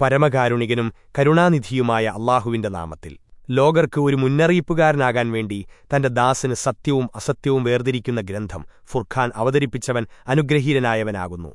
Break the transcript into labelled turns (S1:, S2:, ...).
S1: പരമകാരുണികനും കരുണാനിധിയുമായ അള്ളാഹുവിന്റെ നാമത്തിൽ. ലോകർക്ക് ഒരു മുന്നറിയിപ്പുകാരനാകാൻ വേണ്ടി തന്റെ ദാസന് സത്യവും അസത്യവും വേർതിരിക്കുന്ന ഗ്രന്ഥം ഫുർഖാൻ അവതരിപ്പിച്ചവൻ അനുഗ്രഹീരനായവനാകുന്നു.